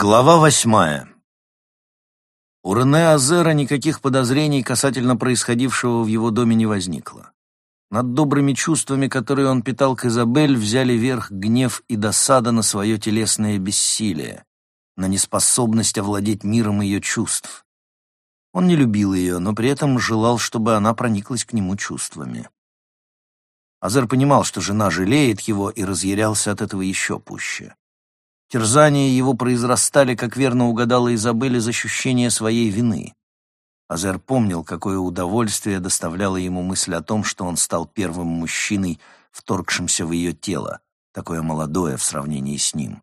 Глава восьмая. У Рене Азера никаких подозрений касательно происходившего в его доме не возникло. Над добрыми чувствами, которые он питал к Изабель, взяли верх гнев и досада на свое телесное бессилие, на неспособность овладеть миром ее чувств. Он не любил ее, но при этом желал, чтобы она прониклась к нему чувствами. Азер понимал, что жена жалеет его, и разъярялся от этого еще пуще. Терзания его произрастали, как верно угадала Изабель, из ощущения своей вины. Азер помнил, какое удовольствие доставляла ему мысль о том, что он стал первым мужчиной, вторгшимся в ее тело, такое молодое в сравнении с ним.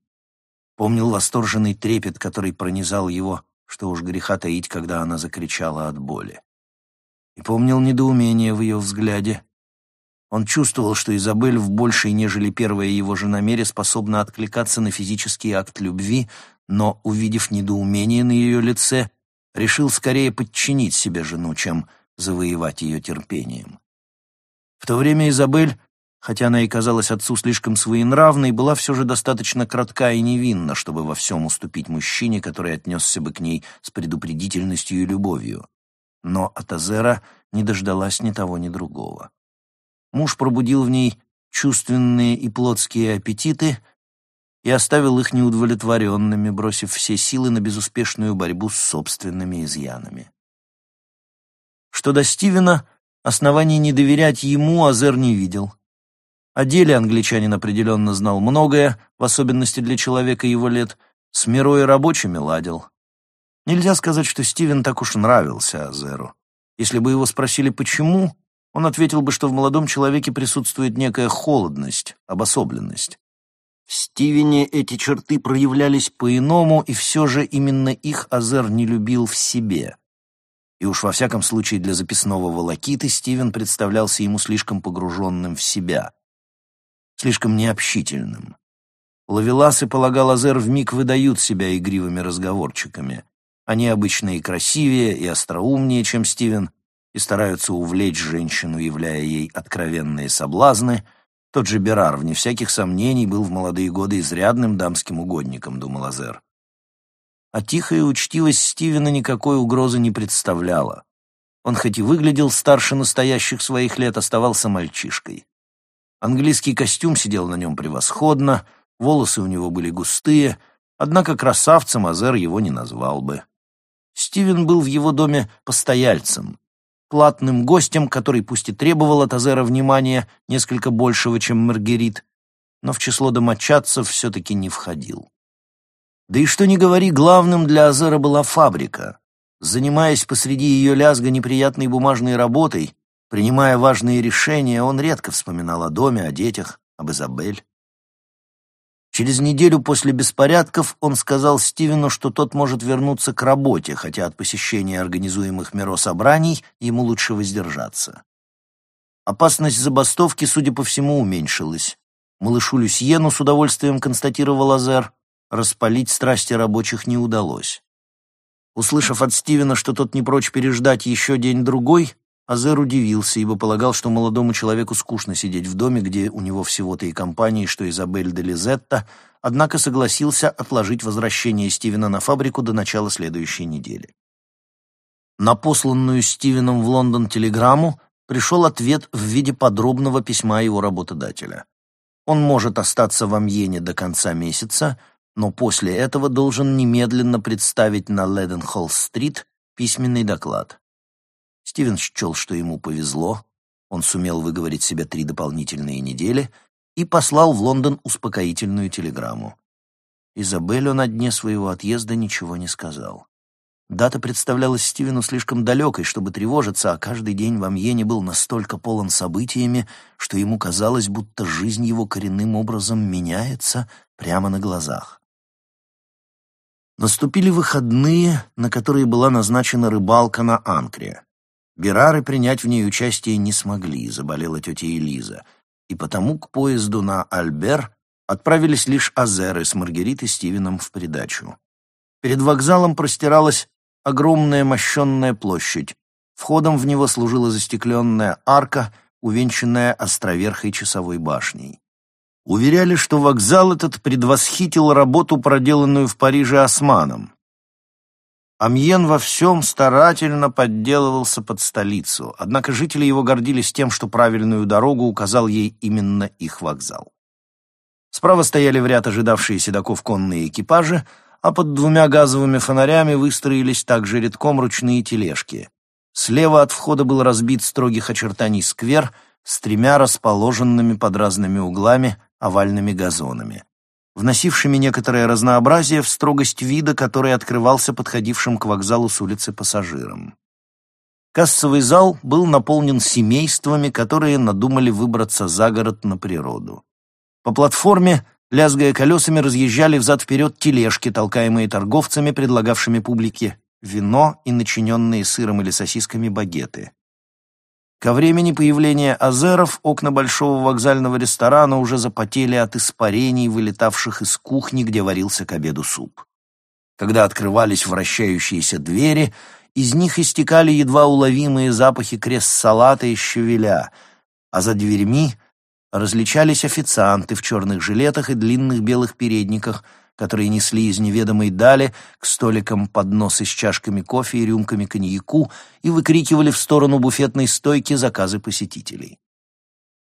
Помнил восторженный трепет, который пронизал его, что уж греха таить, когда она закричала от боли. И помнил недоумение в ее взгляде, он чувствовал, что Изабель в большей, нежели первая его жена мере, способна откликаться на физический акт любви, но, увидев недоумение на ее лице, решил скорее подчинить себе жену, чем завоевать ее терпением. В то время Изабель, хотя она и казалась отцу слишком своенравной, была все же достаточно кратка и невинна, чтобы во всем уступить мужчине, который отнесся бы к ней с предупредительностью и любовью. Но от Азера не дождалась ни того, ни другого. Муж пробудил в ней чувственные и плотские аппетиты и оставил их неудовлетворенными, бросив все силы на безуспешную борьбу с собственными изъянами. Что до Стивена, оснований не доверять ему Азер не видел. О деле англичанин определенно знал многое, в особенности для человека его лет, с мирой рабочими ладил. Нельзя сказать, что Стивен так уж нравился Азеру. Если бы его спросили «почему?», он ответил бы, что в молодом человеке присутствует некая холодность, обособленность. В Стивене эти черты проявлялись по-иному, и все же именно их Азер не любил в себе. И уж во всяком случае для записного волокиты Стивен представлялся ему слишком погруженным в себя, слишком необщительным. Лавеласы, полагал Азер, вмиг выдают себя игривыми разговорчиками. Они обычно и красивее, и остроумнее, чем Стивен, и стараются увлечь женщину, являя ей откровенные соблазны, тот же Берар, вне всяких сомнений, был в молодые годы изрядным дамским угодником, думал Азер. А тихая учтивость Стивена никакой угрозы не представляла. Он хоть и выглядел старше настоящих своих лет, оставался мальчишкой. Английский костюм сидел на нем превосходно, волосы у него были густые, однако красавцем Азер его не назвал бы. Стивен был в его доме постояльцем, платным гостем, который пусть и требовал от Азера внимания несколько большего, чем Маргерит, но в число домочадцев все-таки не входил. Да и что ни говори, главным для Азера была фабрика. Занимаясь посреди ее лязга неприятной бумажной работой, принимая важные решения, он редко вспоминал о доме, о детях, об Изабель. Через неделю после беспорядков он сказал Стивену, что тот может вернуться к работе, хотя от посещения организуемых Миро собраний ему лучше воздержаться. Опасность забастовки, судя по всему, уменьшилась. Малышу Люсьену с удовольствием констатировал Азер, распалить страсти рабочих не удалось. Услышав от Стивена, что тот не прочь переждать еще день-другой, Азер удивился, ибо полагал, что молодому человеку скучно сидеть в доме, где у него всего-то и компании, что Изабель де Лизетта, однако согласился отложить возвращение Стивена на фабрику до начала следующей недели. На посланную Стивеном в Лондон телеграмму пришел ответ в виде подробного письма его работодателя. Он может остаться в Амьене до конца месяца, но после этого должен немедленно представить на Леденхолл-стрит письменный доклад. Стивен счел, что ему повезло, он сумел выговорить себе три дополнительные недели и послал в Лондон успокоительную телеграмму. Изабеллю на дне своего отъезда ничего не сказал. Дата представлялась Стивену слишком далекой, чтобы тревожиться, а каждый день в Амьене был настолько полон событиями, что ему казалось, будто жизнь его коренным образом меняется прямо на глазах. Наступили выходные, на которые была назначена рыбалка на Анкре. Берары принять в ней участие не смогли, заболела тетя Элиза, и потому к поезду на Альбер отправились лишь Азеры с Маргаритой Стивеном в придачу. Перед вокзалом простиралась огромная мощенная площадь. Входом в него служила застекленная арка, увенчанная островерхой часовой башней. уверяли, что вокзал этот предвосхитил работу, проделанную в Париже османом. Амьен во всем старательно подделывался под столицу, однако жители его гордились тем, что правильную дорогу указал ей именно их вокзал. Справа стояли в ряд ожидавшие седаков конные экипажи, а под двумя газовыми фонарями выстроились также редком ручные тележки. Слева от входа был разбит строгих очертаний сквер с тремя расположенными под разными углами овальными газонами вносившими некоторое разнообразие в строгость вида, который открывался подходившим к вокзалу с улицы пассажирам. Кассовый зал был наполнен семействами, которые надумали выбраться за город на природу. По платформе, лязгая колесами, разъезжали взад-вперед тележки, толкаемые торговцами, предлагавшими публике вино и начиненные сыром или сосисками багеты. Ко времени появления азеров окна большого вокзального ресторана уже запотели от испарений, вылетавших из кухни, где варился к обеду суп. Когда открывались вращающиеся двери, из них истекали едва уловимые запахи крест-салата и щавеля, а за дверьми различались официанты в черных жилетах и длинных белых передниках — которые несли из неведомой дали к столикам подносы с чашками кофе и рюмками коньяку и выкрикивали в сторону буфетной стойки заказы посетителей.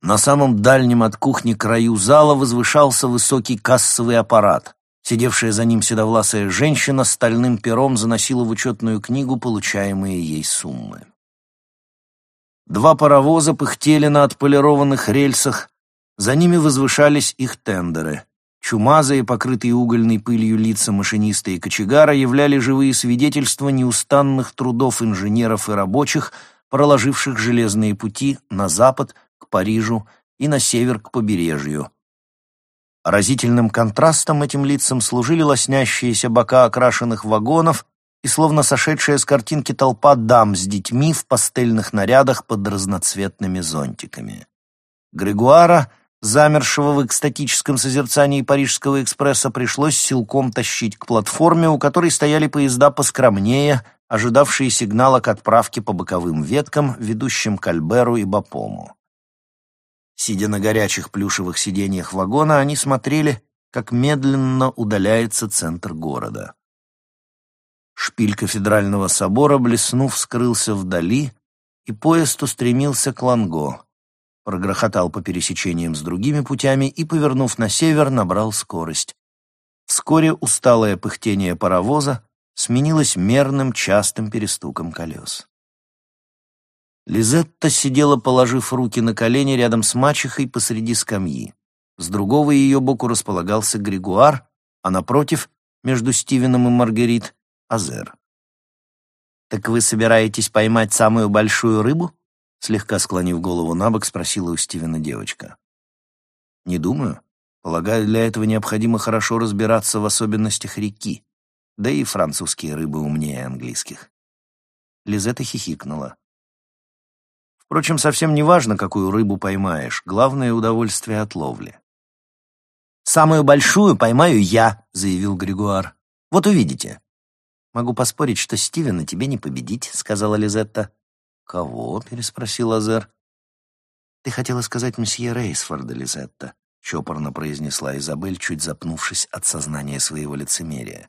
На самом дальнем от кухни краю зала возвышался высокий кассовый аппарат. Сидевшая за ним седовласая женщина стальным пером заносила в учетную книгу получаемые ей суммы. Два паровоза пыхтели на отполированных рельсах, за ними возвышались их тендеры. Чумазые, покрытые угольной пылью лица машиниста и кочегара являли живые свидетельства неустанных трудов инженеров и рабочих, проложивших железные пути на запад, к Парижу и на север, к побережью. Разительным контрастом этим лицам служили лоснящиеся бока окрашенных вагонов и словно сошедшая с картинки толпа дам с детьми в пастельных нарядах под разноцветными зонтиками. Грегуара — замершего в экстатическом созерцании Парижского экспресса, пришлось силком тащить к платформе, у которой стояли поезда поскромнее, ожидавшие сигнала к отправке по боковым веткам, ведущим к Альберу и Бапому. Сидя на горячих плюшевых сиденьях вагона, они смотрели, как медленно удаляется центр города. Шпиль кафедрального собора, блеснув, скрылся вдали, и поезд устремился к Ланго прогрохотал по пересечениям с другими путями и, повернув на север, набрал скорость. Вскоре усталое пыхтение паровоза сменилось мерным частым перестуком колес. Лизетта сидела, положив руки на колени рядом с мачехой посреди скамьи. С другого ее боку располагался Григуар, а напротив, между Стивеном и Маргарит, Азер. «Так вы собираетесь поймать самую большую рыбу?» Слегка склонив голову на бок, спросила у Стивена девочка. «Не думаю. Полагаю, для этого необходимо хорошо разбираться в особенностях реки. Да и французские рыбы умнее английских». Лизетта хихикнула. «Впрочем, совсем не важно, какую рыбу поймаешь. Главное — удовольствие от ловли». «Самую большую поймаю я», — заявил Григуар. «Вот увидите». «Могу поспорить, что Стивена тебе не победить», — сказала Лизетта. «Кого?» — переспросил Азер. «Ты хотела сказать месье Рейсфорда, Лизетта», — чопорно произнесла Изабель, чуть запнувшись от сознания своего лицемерия.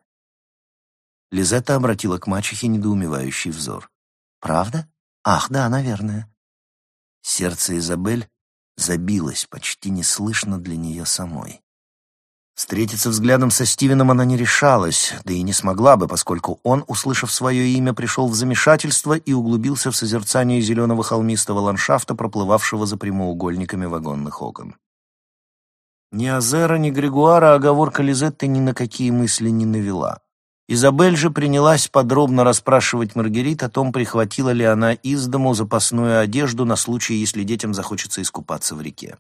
Лизетта обратила к мачехе недоумевающий взор. «Правда? Ах, да, наверное». Сердце Изабель забилось почти неслышно для нее самой. Встретиться взглядом со Стивеном она не решалась, да и не смогла бы, поскольку он, услышав свое имя, пришел в замешательство и углубился в созерцание зеленого холмистого ландшафта, проплывавшего за прямоугольниками вагонных окон. Ни Азера, ни Григуара оговорка Лизетты ни на какие мысли не навела. Изабель же принялась подробно расспрашивать Маргарит о том, прихватила ли она из дому запасную одежду на случай, если детям захочется искупаться в реке.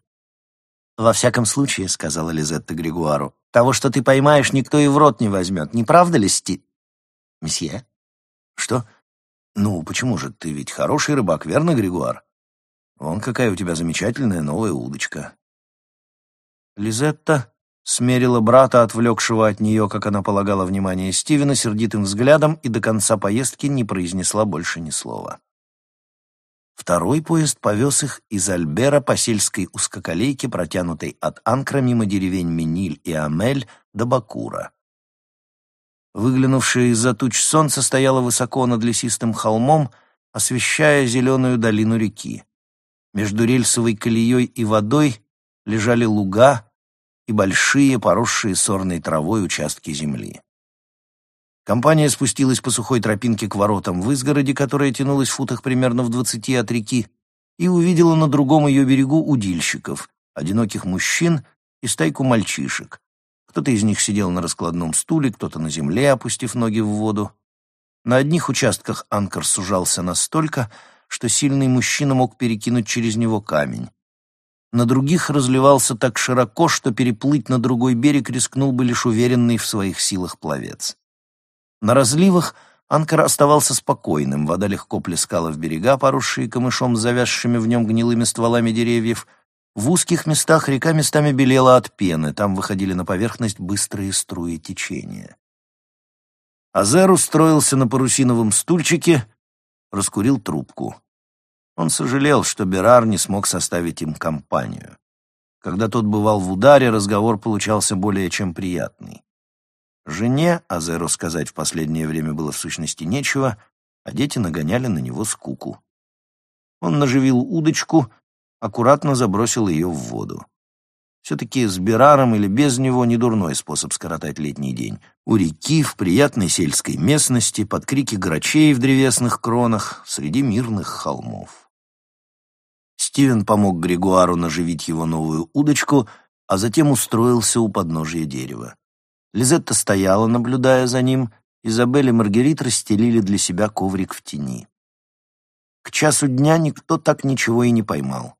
«Во всяком случае», — сказала Лизетта Григуару, «того, что ты поймаешь, никто и в рот не возьмет. Не правда ли, Сти...» «Месье?» «Что? Ну, почему же? Ты ведь хороший рыбак, верно, Григуар? Вон какая у тебя замечательная новая удочка». Лизетта смерила брата, отвлекшего от нее, как она полагала, внимание Стивена, сердитым взглядом и до конца поездки не произнесла больше ни слова. Второй поезд повез их из Альбера по сельской узкоколейке, протянутой от Анкра мимо деревень Мениль и Амель до Бакура. Выглянувшее из-за туч солнце стояло высоко над лесистым холмом, освещая зеленую долину реки. Между рельсовой колеей и водой лежали луга и большие, поросшие сорной травой участки земли. Компания спустилась по сухой тропинке к воротам в изгороди, которая тянулась в футах примерно в двадцати от реки, и увидела на другом ее берегу удильщиков, одиноких мужчин и стайку мальчишек. Кто-то из них сидел на раскладном стуле, кто-то на земле, опустив ноги в воду. На одних участках анкер сужался настолько, что сильный мужчина мог перекинуть через него камень. На других разливался так широко, что переплыть на другой берег рискнул бы лишь уверенный в своих силах пловец. На разливах Анкар оставался спокойным, вода легко плескала в берега, поросшие камышом завязшими в нем гнилыми стволами деревьев. В узких местах река местами белела от пены, там выходили на поверхность быстрые струи течения. Азер устроился на парусиновом стульчике, раскурил трубку. Он сожалел, что Берар не смог составить им компанию. Когда тот бывал в ударе, разговор получался более чем приятный. Жене Азеру сказать в последнее время было в сущности нечего, а дети нагоняли на него скуку. Он наживил удочку, аккуратно забросил ее в воду. Все-таки с Бераром или без него не дурной способ скоротать летний день. У реки, в приятной сельской местности, под крики грачей в древесных кронах, среди мирных холмов. Стивен помог Григуару наживить его новую удочку, а затем устроился у подножия дерева. Лизетта стояла, наблюдая за ним. Изабель и Маргерит расстелили для себя коврик в тени. К часу дня никто так ничего и не поймал.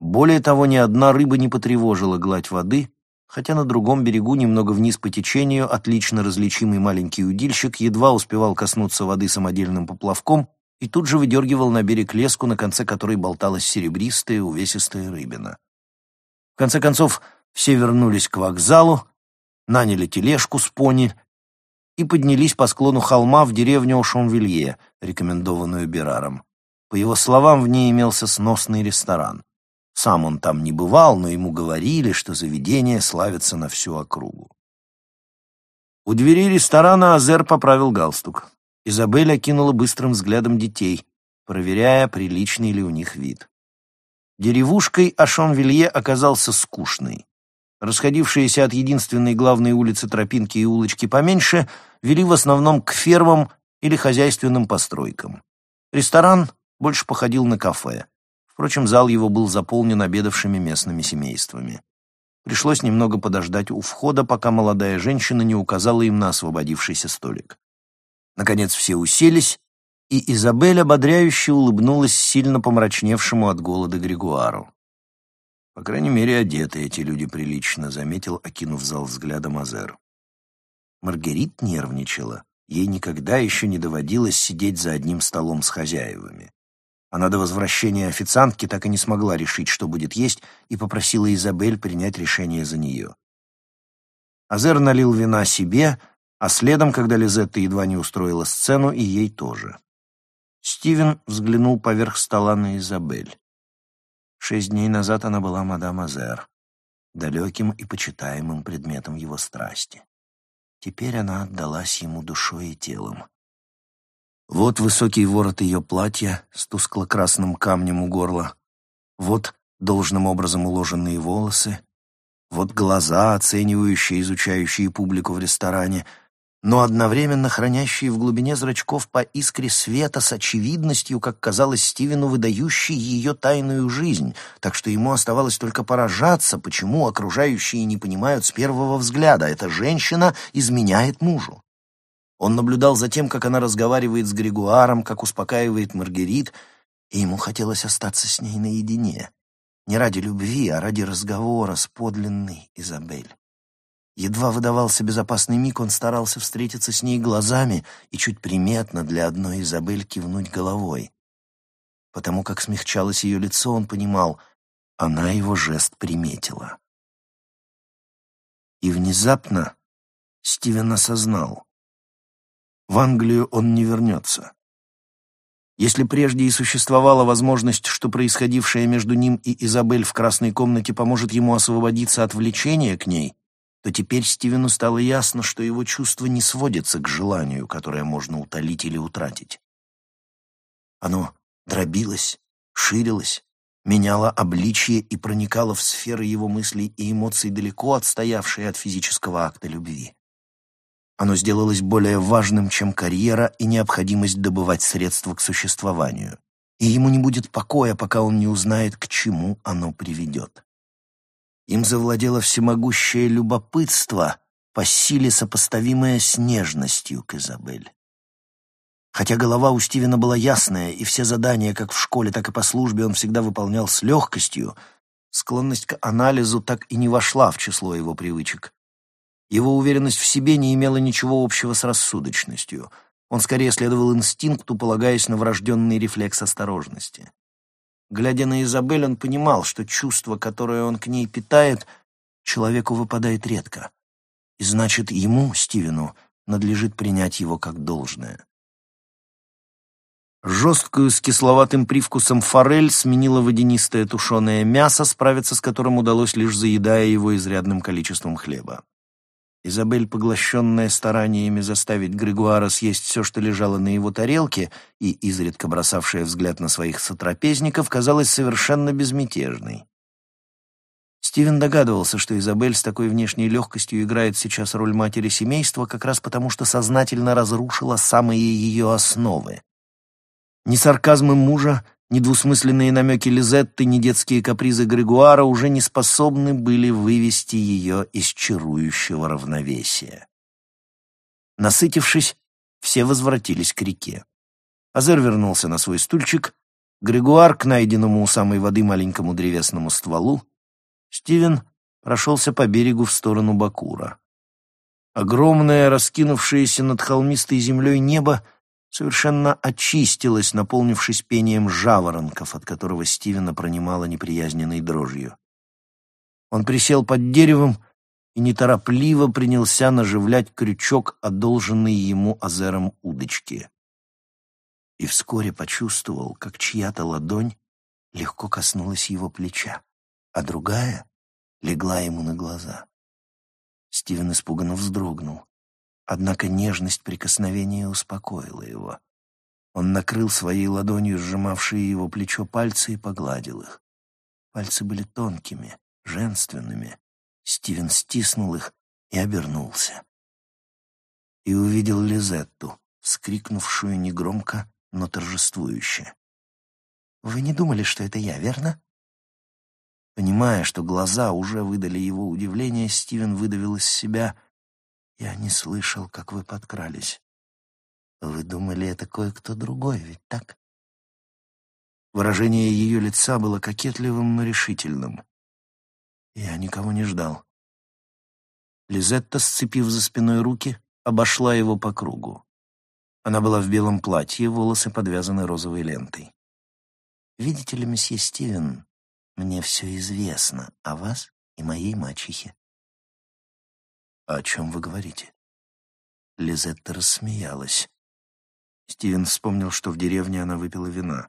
Более того, ни одна рыба не потревожила гладь воды, хотя на другом берегу, немного вниз по течению, отлично различимый маленький удильщик едва успевал коснуться воды самодельным поплавком и тут же выдергивал на берег леску, на конце которой болталась серебристая увесистая рыбина. В конце концов, все вернулись к вокзалу, наняли тележку с пони и поднялись по склону холма в деревню Шонвилье, рекомендованную Бераром. По его словам, в ней имелся сносный ресторан. Сам он там не бывал, но ему говорили, что заведение славится на всю округу. У двери ресторана Азер поправил галстук. Изабель окинула быстрым взглядом детей, проверяя, приличный ли у них вид. Деревушкой Ашонвилье оказался скучный расходившиеся от единственной главной улицы тропинки и улочки поменьше, вели в основном к фермам или хозяйственным постройкам. Ресторан больше походил на кафе. Впрочем, зал его был заполнен обедавшими местными семействами. Пришлось немного подождать у входа, пока молодая женщина не указала им на освободившийся столик. Наконец все уселись, и Изабель ободряюще улыбнулась сильно помрачневшему от голода Григуару. По крайней мере, одеты эти люди прилично, заметил, окинув зал взглядом Азер. Маргарит нервничала. Ей никогда еще не доводилось сидеть за одним столом с хозяевами. Она до возвращения официантки так и не смогла решить, что будет есть, и попросила Изабель принять решение за нее. Азер налил вина себе, а следом, когда Лизетта едва не устроила сцену, и ей тоже. Стивен взглянул поверх стола на Изабель. Шесть дней назад она была мадам Азер, далеким и почитаемым предметом его страсти. Теперь она отдалась ему душой и телом. Вот высокий ворот ее платья с тускло-красным камнем у горла, вот должным образом уложенные волосы, вот глаза, оценивающие, изучающие публику в ресторане — но одновременно хранящие в глубине зрачков по искре света с очевидностью, как казалось Стивену, выдающей ее тайную жизнь, так что ему оставалось только поражаться, почему окружающие не понимают с первого взгляда, эта женщина изменяет мужу. Он наблюдал за тем, как она разговаривает с Григуаром, как успокаивает Маргерит, и ему хотелось остаться с ней наедине. Не ради любви, а ради разговора с подлинной Изабель. Едва выдавался безопасный миг, он старался встретиться с ней глазами и чуть приметно для одной Изабель кивнуть головой. Потому как смягчалось ее лицо, он понимал, она его жест приметила. И внезапно Стивен осознал. В Англию он не вернется. Если прежде и существовала возможность, что происходившее между ним и Изабель в красной комнате поможет ему освободиться от влечения к ней, то теперь Стивену стало ясно, что его чувство не сводится к желанию, которое можно утолить или утратить. Оно дробилось, ширилось, меняло обличье и проникало в сферы его мыслей и эмоций, далеко отстоявшие от физического акта любви. Оно сделалось более важным, чем карьера и необходимость добывать средства к существованию. И ему не будет покоя, пока он не узнает, к чему оно приведет. Им завладело всемогущее любопытство, по силе сопоставимое с нежностью к Изабель. Хотя голова у Стивена была ясная, и все задания, как в школе, так и по службе, он всегда выполнял с легкостью, склонность к анализу так и не вошла в число его привычек. Его уверенность в себе не имела ничего общего с рассудочностью. Он скорее следовал инстинкту, полагаясь на врожденный рефлекс осторожности. Глядя на Изабель, он понимал, что чувство, которое он к ней питает, человеку выпадает редко. И значит, ему, Стивену, надлежит принять его как должное. Жесткую с кисловатым привкусом форель сменила водянистое тушеное мясо, справиться с которым удалось лишь заедая его изрядным количеством хлеба. Изабель, поглощенная стараниями заставить Григуара съесть все, что лежало на его тарелке, и изредка бросавшая взгляд на своих сотрапезников, казалась совершенно безмятежной. Стивен догадывался, что Изабель с такой внешней легкостью играет сейчас роль матери семейства как раз потому, что сознательно разрушила самые ее основы. Ни сарказмы мужа, ни двусмысленные намеки Лизетты, ни детские капризы Григуара уже не способны были вывести ее из чарующего равновесия. Насытившись, все возвратились к реке. Азер вернулся на свой стульчик, Григуар к найденному у самой воды маленькому древесному стволу, Стивен прошелся по берегу в сторону Бакура. Огромное, раскинувшееся над холмистой землей небо — совершенно очистилась, наполнившись пением жаворонков, от которого Стивена пронимала неприязненной дрожью. Он присел под деревом и неторопливо принялся наживлять крючок, одолженный ему азером удочки. И вскоре почувствовал, как чья-то ладонь легко коснулась его плеча, а другая легла ему на глаза. Стивен испуганно вздрогнул. Однако нежность прикосновения успокоила его. Он накрыл своей ладонью сжимавшие его плечо пальцы и погладил их. Пальцы были тонкими, женственными. Стивен стиснул их и обернулся. И увидел Лизетту, вскрикнувшую негромко, но торжествующе. «Вы не думали, что это я, верно?» Понимая, что глаза уже выдали его удивление, Стивен выдавил из себя я не слышал, как вы подкрались. Вы думали, это кое-кто другой, ведь так? Выражение ее лица было кокетливым, но решительным. Я никого не ждал. Лизетта, сцепив за спиной руки, обошла его по кругу. Она была в белом платье, волосы подвязаны розовой лентой. «Видите ли, месье Стивен, мне все известно о вас и моей мачехе. «О чем вы говорите?» Лизетта рассмеялась. Стивен вспомнил, что в деревне она выпила вина.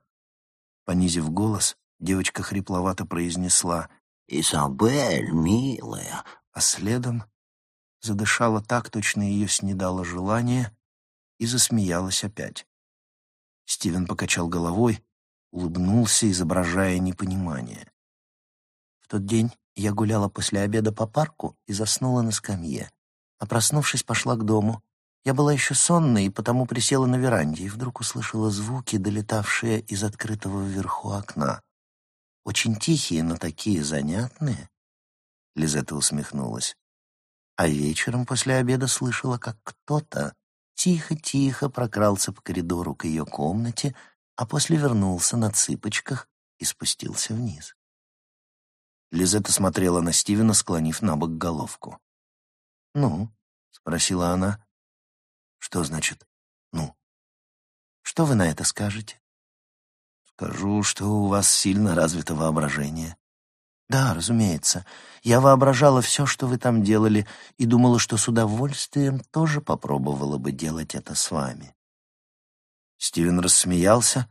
Понизив голос, девочка хрипловато произнесла «Изабель, милая!» А следом задышала так, точно ее снедало желание, и засмеялась опять. Стивен покачал головой, улыбнулся, изображая непонимание. В тот день я гуляла после обеда по парку и заснула на скамье. А проснувшись, пошла к дому. Я была еще сонной, и потому присела на веранде, и вдруг услышала звуки, долетавшие из открытого вверху окна. Очень тихие, но такие занятные. Лизетта усмехнулась. А вечером после обеда слышала, как кто-то тихо-тихо прокрался по коридору к ее комнате, а после вернулся на цыпочках и спустился вниз. Лизетта смотрела на Стивена, склонив на бок головку. «Ну?» — спросила она. «Что значит «ну»?» «Что вы на это скажете?» «Скажу, что у вас сильно развито воображение». «Да, разумеется. Я воображала все, что вы там делали, и думала, что с удовольствием тоже попробовала бы делать это с вами». Стивен рассмеялся,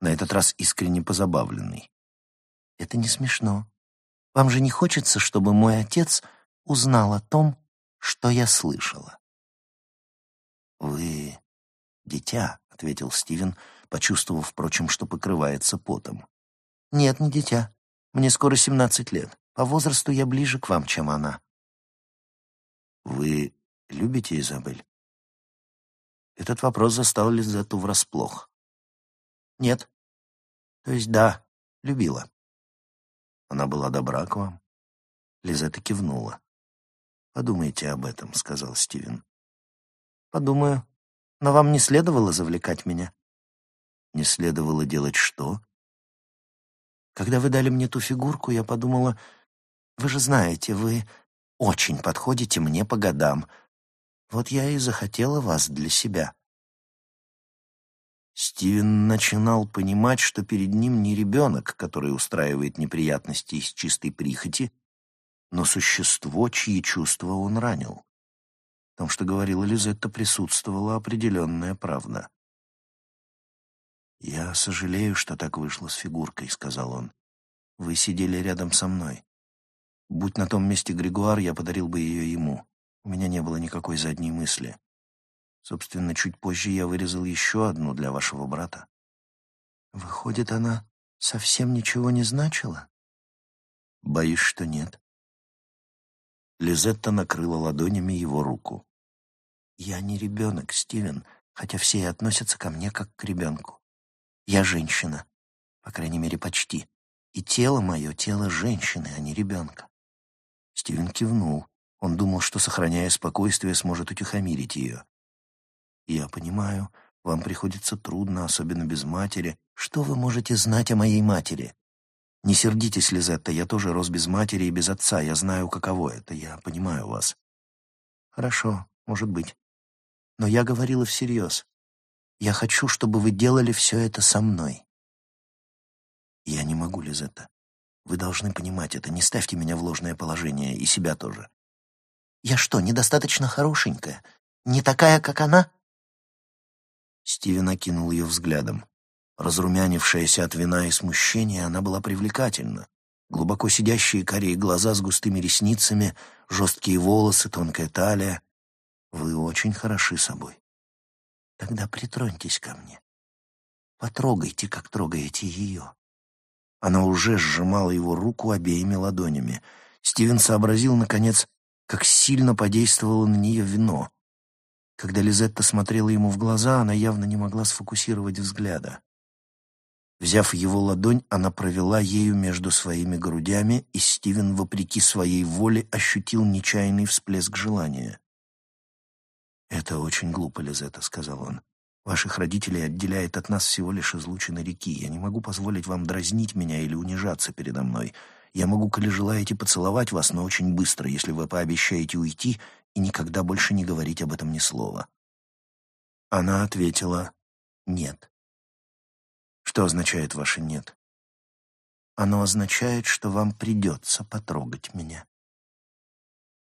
на этот раз искренне позабавленный. «Это не смешно. Вам же не хочется, чтобы мой отец узнал о том, что я слышала?» «Вы дитя», — ответил Стивен, почувствовав, впрочем, что покрывается потом. «Нет, не дитя. Мне скоро семнадцать лет. По возрасту я ближе к вам, чем она». «Вы любите Изабель?» Этот вопрос застал Лизетту врасплох. «Нет. То есть да, любила». «Она была добра к вам?» Лизетта кивнула. «Подумайте об этом», — сказал Стивен. «Подумаю. Но вам не следовало завлекать меня». «Не следовало делать что?» «Когда вы дали мне ту фигурку, я подумала, вы же знаете, вы очень подходите мне по годам. Вот я и захотела вас для себя». Стивен начинал понимать, что перед ним не ребенок, который устраивает неприятности из чистой прихоти, но существо, чьи чувства он ранил. В что говорила Лизетта, присутствовала определенная правда. «Я сожалею, что так вышло с фигуркой», — сказал он. «Вы сидели рядом со мной. Будь на том месте Григуар, я подарил бы ее ему. У меня не было никакой задней мысли. Собственно, чуть позже я вырезал еще одну для вашего брата. Выходит, она совсем ничего не значила? Боюсь, что нет. Лизетта накрыла ладонями его руку. «Я не ребенок, Стивен, хотя все и относятся ко мне как к ребенку. Я женщина, по крайней мере, почти. И тело мое — тело женщины, а не ребенка. Стивен кивнул. Он думал, что, сохраняя спокойствие, сможет утихомирить ее. «Я понимаю, вам приходится трудно, особенно без матери. Что вы можете знать о моей матери?» «Не сердитесь, Лизетта, я тоже рос без матери и без отца. Я знаю, каково это. Я понимаю вас». «Хорошо, может быть. Но я говорила всерьез. Я хочу, чтобы вы делали все это со мной». «Я не могу, Лизетта. Вы должны понимать это, не ставьте меня в ложное положение, и себя тоже. Я что, недостаточно хорошенькая? Не такая, как она? Стивен окинул ее взглядом. Разрумянившаяся от вина и смущения, она была привлекательна. Глубоко сидящие карие глаза с густыми ресницами, жесткие волосы, тонкая талия. Вы очень хороши собой. Тогда притроньтесь ко мне. Потрогайте, как трогаете ее. Она уже сжимала его руку обеими ладонями. Стивен сообразил, наконец, как сильно подействовало на нее вино. Когда Лизетта смотрела ему в глаза, она явно не могла сфокусировать взгляда. Взяв его ладонь, она провела ею между своими грудями, и Стивен, вопреки своей воле, ощутил нечаянный всплеск желания. «Это очень глупо, Лизетта», — сказал он. Ваших родителей отделяет от нас всего лишь излучина реки. Я не могу позволить вам дразнить меня или унижаться передо мной. Я могу, коли желаете, поцеловать вас, но очень быстро, если вы пообещаете уйти и никогда больше не говорить об этом ни слова». Она ответила «нет». Что означает ваше «нет»? Оно означает, что вам придется потрогать меня.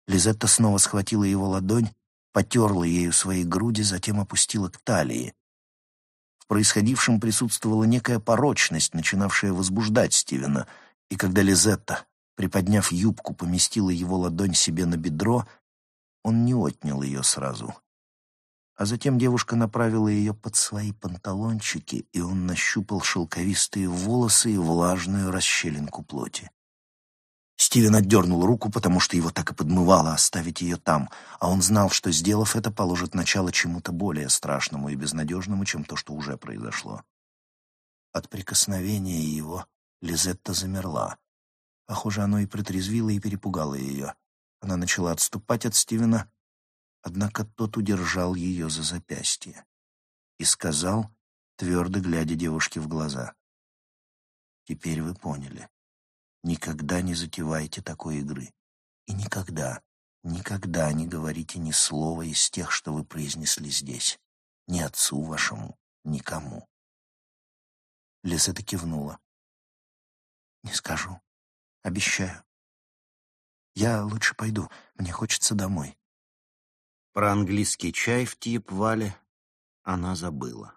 Лизетта снова схватила его ладонь потерла ею свои груди, затем опустила к талии. В происходившем присутствовала некая порочность, начинавшая возбуждать Стивена, и когда Лизетта, приподняв юбку, поместила его ладонь себе на бедро, он не отнял ее сразу. А затем девушка направила ее под свои панталончики, и он нащупал шелковистые волосы и влажную расщелинку плоти. Стивен отдернул руку, потому что его так и подмывало оставить ее там, а он знал, что, сделав это, положит начало чему-то более страшному и безнадежному, чем то, что уже произошло. От прикосновения его Лизетта замерла. Похоже, оно и протрезвило, и перепугало ее. Она начала отступать от Стивена, однако тот удержал ее за запястье и сказал, твердо глядя девушке в глаза, «Теперь вы поняли. Никогда не затевайте такой игры. И никогда, никогда не говорите ни слова из тех, что вы произнесли здесь. Ни отцу вашему, никому. Лизета кивнула. «Не скажу. Обещаю. Я лучше пойду. Мне хочется домой». Про английский чай в Тиепвале она забыла.